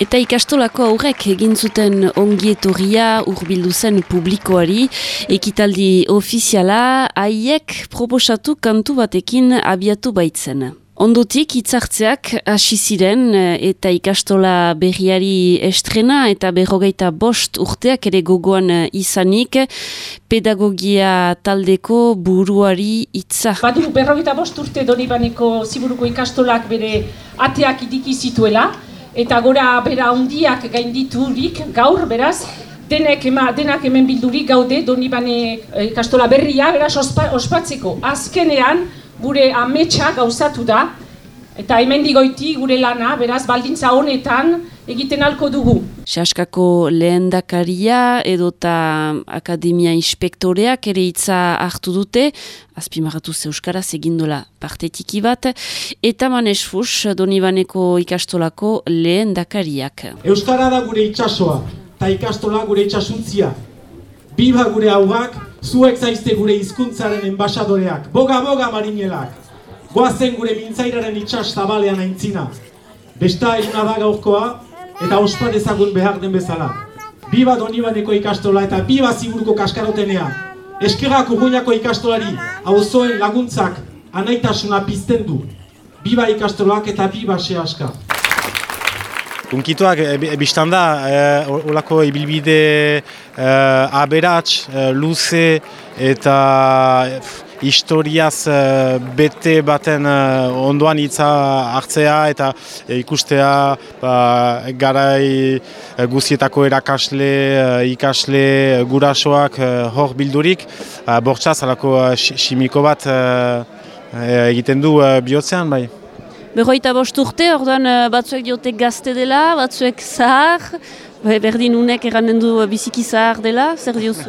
Eta ikastolako aurrek egin zuten ongietorria urbildu zen publikoari, ekitaldi ofiziala haiek proposatu kantu batekin abiatu baitzen. Ondotik hitzartzeak hasi ziren eta ikastola berriari estrena eta berrogeita bost urteak ere gogoan izanik pedagogia taldeko buruari hitza. Badu berrogeita bost urte donibaneko ziburuko ikastolak bere ateak idiki zituela eta gora bera handiak gainditurik gaur beraz denek ema, denak hemen bildurik gaude donibane eh, ikastola berria beraz ospatzeko azkenean gure ametsa gauzatu da, eta hemen digoiti gure lana, beraz, baldintza honetan egiten alko dugu. Saskako lehen dakaria edota akademia inspektoreak ere hitza hartu dute, azpimarratu zeuskaraz egindola partetiki bat, eta manesfus donibaneko ikastolako lehen dakariak. Euskara da gure itsasoa, eta ikastola gure itsasuntzia. Biba gure hauak, zuek zaizte gure hizkuntzaren enbasadoreak, boga-boga marinelak. Goazen gure mintzairaren itxas zabalean aintzina. Besta eguna da gaurkoa, eta ospa dezagun behar den bezala. Biba donibaneko ikastola eta biba ziburuko kaskarotenea. Eskerrak urruñako ikastolari, auzoen laguntzak, anaitasuna pizten du. Biba ikastolak eta biba xe aska. Unkituak e, biztan da, e, olako ibilbide e, aberats, e, luze eta historiaz bete baten ondoan hitza hartzea eta ikustea ba, garai guzietako erakasle, ikasle, gurasoak hor bildurik. Bortxaz, alako simiko bat egiten du bihotzean bai. Berroita bost urte, orduan eh, batzuek diotek gazte dela, batzuek zahar, berdin unek erranen du biziki zahar dela, zer diozu?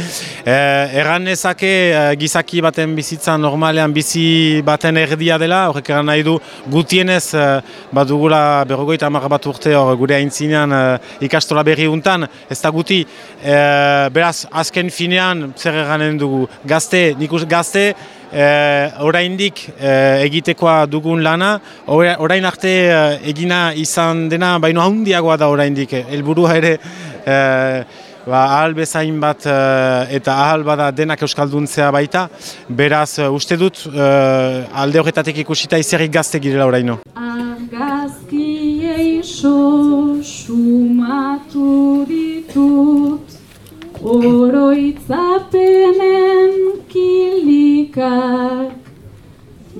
eh, erran ezake eh, gizaki baten bizitza normalean bizi baten erdia dela, horrek erran nahi du. Gutienez eh, bat dugula berrogoita amarra bat urte hor gure haintzinean ikastola berri untan, ez da guti, beraz azken finean zer erranen dugu? Gazte, nik gazte, e, oraindik e, egitekoa dugun lana, orain arte e, egina izan dena, baino handiagoa da oraindik, helburua ere e, ba, ahal bezain bat eta ahal bada denak euskalduntzea baita, beraz uste dut alde horretatek ikusita izerrik gazte girela oraino. Argazkiei so sumatu ditut oroitzapenen kilikak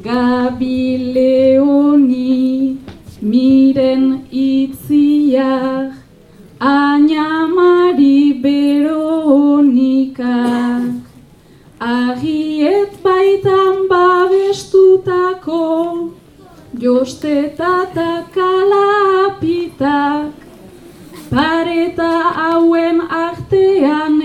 Gabi Josteta kalapitak Pareta hauen artean